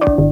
Bye.